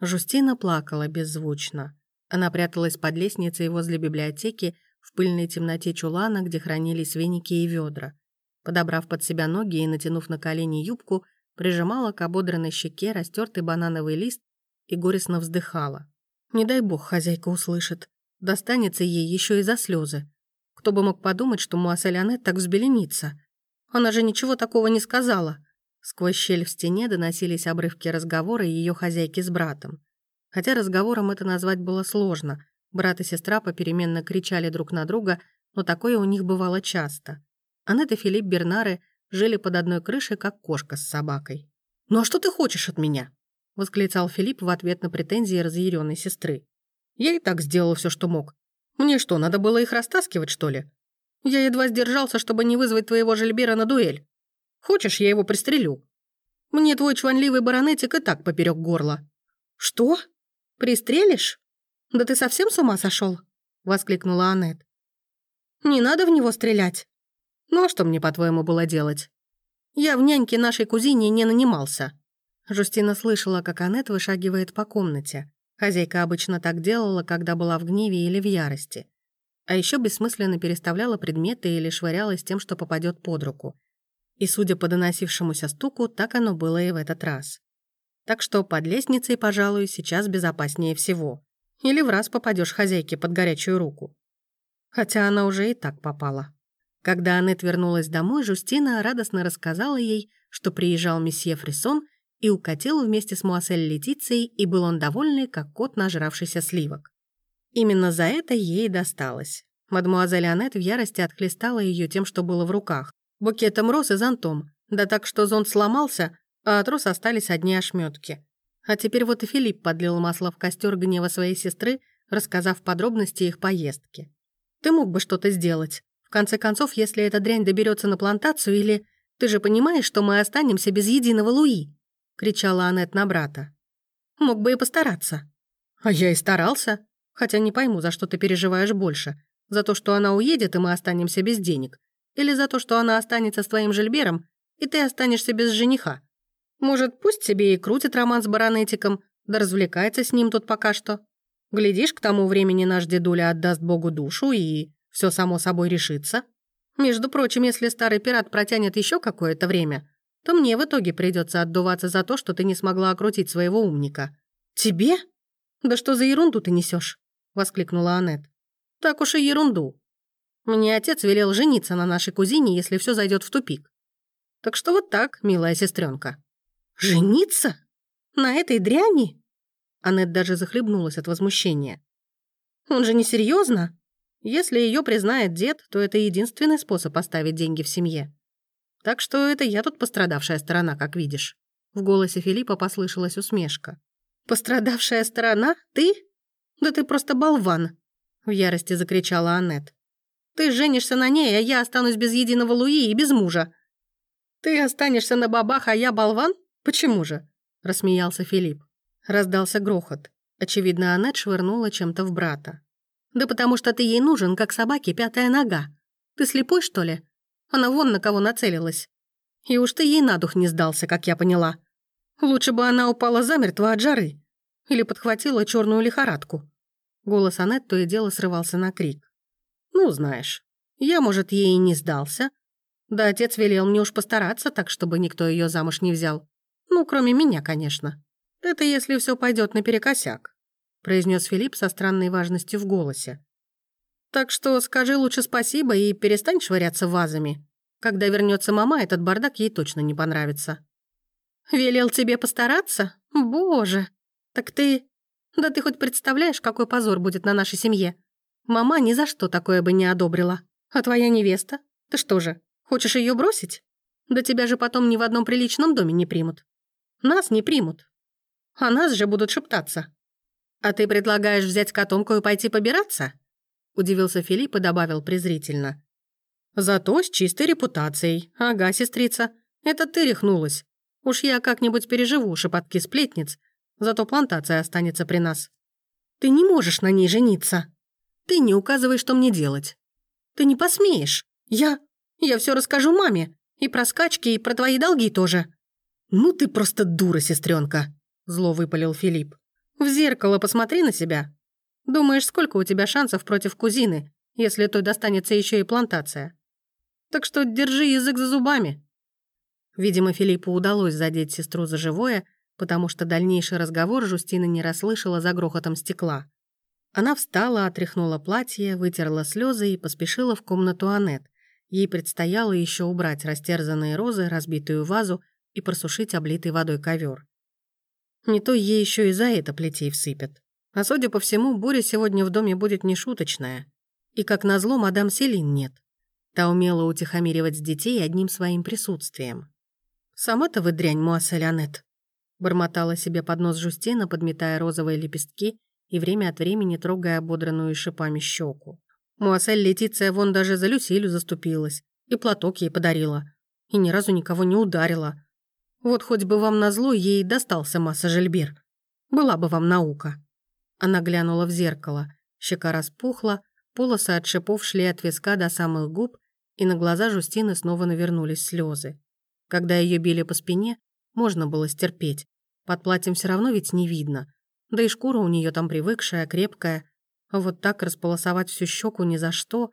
Жустина плакала беззвучно. Она пряталась под лестницей возле библиотеки в пыльной темноте чулана, где хранились веники и ведра. Подобрав под себя ноги и натянув на колени юбку, прижимала к ободранной щеке растертый банановый лист и горестно вздыхала. Не дай бог хозяйка услышит. Достанется ей еще и за слезы. Кто бы мог подумать, что Муассель Анет так взбеленится. Она же ничего такого не сказала. Сквозь щель в стене доносились обрывки разговора ее хозяйки с братом. Хотя разговором это назвать было сложно. Брат и сестра попеременно кричали друг на друга, но такое у них бывало часто. Аннет и Филипп Бернары жили под одной крышей, как кошка с собакой. «Ну а что ты хочешь от меня?» — восклицал Филипп в ответ на претензии разъяренной сестры. «Я и так сделал все, что мог. Мне что, надо было их растаскивать, что ли? Я едва сдержался, чтобы не вызвать твоего Жильбера на дуэль. Хочешь, я его пристрелю? Мне твой чванливый баронетик и так поперек горла». «Что? Пристрелишь? Да ты совсем с ума сошел? воскликнула Аннет. «Не надо в него стрелять. Ну а что мне, по-твоему, было делать? Я в няньке нашей кузине не нанимался». Жустина слышала, как Аннет вышагивает по комнате. Хозяйка обычно так делала, когда была в гневе или в ярости. А еще бессмысленно переставляла предметы или швырялась тем, что попадет под руку. И, судя по доносившемуся стуку, так оно было и в этот раз. Так что под лестницей, пожалуй, сейчас безопаснее всего. Или в раз попадешь хозяйке под горячую руку. Хотя она уже и так попала. Когда Аннет вернулась домой, Жустина радостно рассказала ей, что приезжал месье Фрисон и укатил вместе с Муассель Летицией, и был он довольный, как кот, нажравшийся сливок. Именно за это ей досталось. Мадмуазель Аннет в ярости отхлестала ее тем, что было в руках. Букетом роз и зонтом. Да так, что зонт сломался, а от роз остались одни ошметки. А теперь вот и Филипп подлил масло в костер гнева своей сестры, рассказав подробности их поездки. «Ты мог бы что-то сделать. В конце концов, если эта дрянь доберется на плантацию или... Ты же понимаешь, что мы останемся без единого Луи?» — кричала Аннет на брата. «Мог бы и постараться». «А я и старался. Хотя не пойму, за что ты переживаешь больше. За то, что она уедет, и мы останемся без денег. Или за то, что она останется с твоим Жильбером, и ты останешься без жениха. Может, пусть себе и крутит роман с баронетиком, да развлекается с ним тут пока что. Глядишь, к тому времени наш дедуля отдаст Богу душу, и все само собой решится. Между прочим, если старый пират протянет еще какое-то время, то мне в итоге придется отдуваться за то, что ты не смогла окрутить своего умника. Тебе? Да что за ерунду ты несешь? воскликнула Аннет. Так уж и ерунду. Мне отец велел жениться на нашей кузине, если все зайдет в тупик. Так что вот так, милая сестренка. Жениться? На этой дряни? Аннет даже захлебнулась от возмущения. Он же не серьезно? Если ее признает дед, то это единственный способ оставить деньги в семье. Так что это я тут пострадавшая сторона, как видишь». В голосе Филиппа послышалась усмешка. «Пострадавшая сторона? Ты? Да ты просто болван!» В ярости закричала Аннет. «Ты женишься на ней, а я останусь без единого Луи и без мужа. Ты останешься на бабах, а я болван? Почему же?» Рассмеялся Филипп. Раздался грохот. Очевидно, Аннет швырнула чем-то в брата. Да потому что ты ей нужен, как собаке пятая нога. Ты слепой, что ли? Она вон на кого нацелилась. И уж ты ей на дух не сдался, как я поняла. Лучше бы она упала замертво от жары. Или подхватила черную лихорадку. Голос Аннет то и дело срывался на крик. «Ну, знаешь, я, может, ей и не сдался. Да отец велел мне уж постараться так, чтобы никто ее замуж не взял. Ну, кроме меня, конечно. Это если все пойдет наперекосяк произнес Филипп со странной важностью в голосе. «Так что скажи лучше спасибо и перестань швыряться вазами. Когда вернется мама, этот бардак ей точно не понравится». «Велел тебе постараться? Боже! Так ты... Да ты хоть представляешь, какой позор будет на нашей семье? Мама ни за что такое бы не одобрила. А твоя невеста? Ты что же, хочешь ее бросить? Да тебя же потом ни в одном приличном доме не примут. Нас не примут. А нас же будут шептаться. «А ты предлагаешь взять котомку и пойти побираться?» Удивился Филипп и добавил презрительно. «Зато с чистой репутацией. Ага, сестрица. Это ты рехнулась. Уж я как-нибудь переживу шепотки сплетниц, зато плантация останется при нас. Ты не можешь на ней жениться. Ты не указывай, что мне делать. Ты не посмеешь. Я... Я все расскажу маме. И про скачки, и про твои долги тоже». «Ну ты просто дура, сестренка, зло выпалил Филипп. В зеркало посмотри на себя. Думаешь, сколько у тебя шансов против кузины, если той достанется еще и плантация? Так что держи язык за зубами». Видимо, Филиппу удалось задеть сестру за живое, потому что дальнейший разговор Жустина не расслышала за грохотом стекла. Она встала, отряхнула платье, вытерла слезы и поспешила в комнату Анет. Ей предстояло еще убрать растерзанные розы, разбитую вазу и просушить облитый водой ковер. Не то ей еще и за это плетей всыпят. А судя по всему, буря сегодня в доме будет нешуточная. И, как назло, мадам Селин нет. Та умела утихомиривать детей одним своим присутствием. «Сама-то вы дрянь, Муассель Анет», — бормотала себе под нос Жустина, подметая розовые лепестки и время от времени трогая ободранную шипами щеку. Муассель Летиция вон даже за Люсилю заступилась и платок ей подарила. И ни разу никого не ударила. Вот хоть бы вам назло ей достался масса Жильбер. Была бы вам наука. Она глянула в зеркало. Щека распухла, полосы от шипов шли от виска до самых губ, и на глаза Жустины снова навернулись слезы. Когда ее били по спине, можно было стерпеть. Под платьем все равно ведь не видно. Да и шкура у нее там привыкшая, крепкая. Вот так располосовать всю щеку ни за что.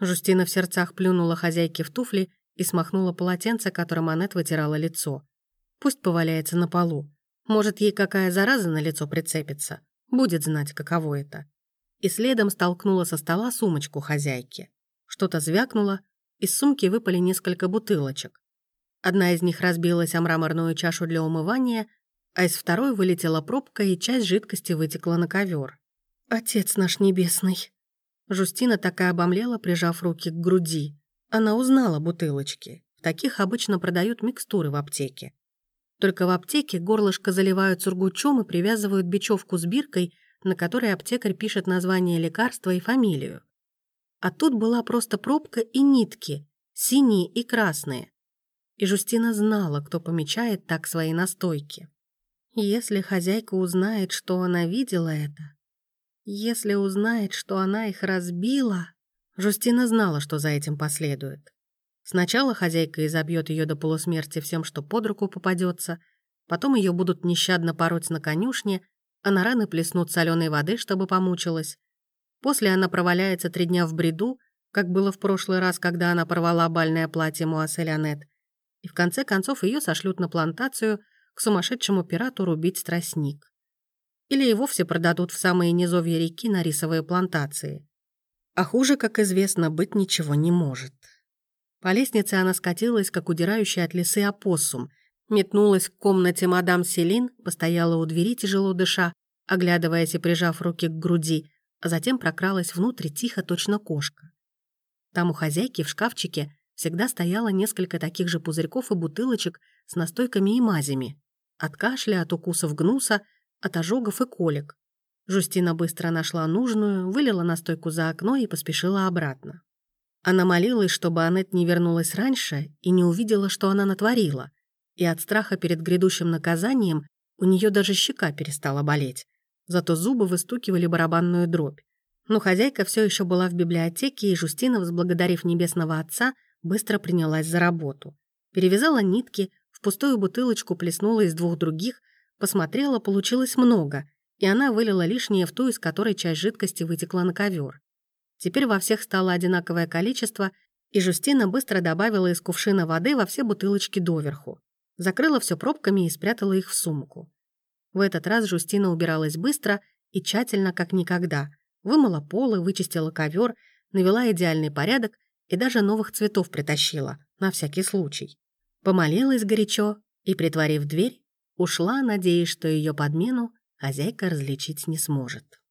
Жустина в сердцах плюнула хозяйке в туфли и смахнула полотенце, которым Аннет вытирала лицо. Пусть поваляется на полу. Может, ей какая зараза на лицо прицепится. Будет знать, каково это. И следом столкнула со стола сумочку хозяйки. Что-то звякнуло, из сумки выпали несколько бутылочек. Одна из них разбилась о мраморную чашу для умывания, а из второй вылетела пробка, и часть жидкости вытекла на ковер. «Отец наш небесный!» Жустина такая обомлела, прижав руки к груди. Она узнала бутылочки. В таких обычно продают микстуры в аптеке. Только в аптеке горлышко заливают сургучом и привязывают бечевку с биркой, на которой аптекарь пишет название лекарства и фамилию. А тут была просто пробка и нитки, синие и красные. И Жустина знала, кто помечает так свои настойки. Если хозяйка узнает, что она видела это, если узнает, что она их разбила... Жустина знала, что за этим последует. Сначала хозяйка изобьет ее до полусмерти всем, что под руку попадется, потом ее будут нещадно пороть на конюшне, а на раны плеснут соленой воды, чтобы помучилась. После она проваляется три дня в бреду, как было в прошлый раз, когда она порвала бальное платье Муасселянет, и в конце концов ее сошлют на плантацию к сумасшедшему пирату рубить тростник. Или и вовсе продадут в самые низовья реки на рисовые плантации. А хуже, как известно, быть ничего не может. По лестнице она скатилась, как удирающая от лисы опоссум, метнулась к комнате мадам Селин, постояла у двери, тяжело дыша, оглядываясь и прижав руки к груди, а затем прокралась внутрь тихо, точно кошка. Там у хозяйки в шкафчике всегда стояло несколько таких же пузырьков и бутылочек с настойками и мазями. От кашля, от укусов гнуса, от ожогов и колик. Жустина быстро нашла нужную, вылила настойку за окно и поспешила обратно. Она молилась, чтобы Аннет не вернулась раньше и не увидела, что она натворила. И от страха перед грядущим наказанием у нее даже щека перестала болеть. Зато зубы выстукивали барабанную дробь. Но хозяйка все еще была в библиотеке, и Жустина, возблагодарив Небесного Отца, быстро принялась за работу. Перевязала нитки, пустую бутылочку плеснула из двух других, посмотрела, получилось много, и она вылила лишнее в ту, из которой часть жидкости вытекла на ковер. Теперь во всех стало одинаковое количество, и Жустина быстро добавила из кувшина воды во все бутылочки доверху. Закрыла все пробками и спрятала их в сумку. В этот раз Жустина убиралась быстро и тщательно, как никогда. Вымыла полы, вычистила ковер, навела идеальный порядок и даже новых цветов притащила, на всякий случай. Помолилась горячо и, притворив дверь, ушла, надеясь, что ее подмену хозяйка различить не сможет.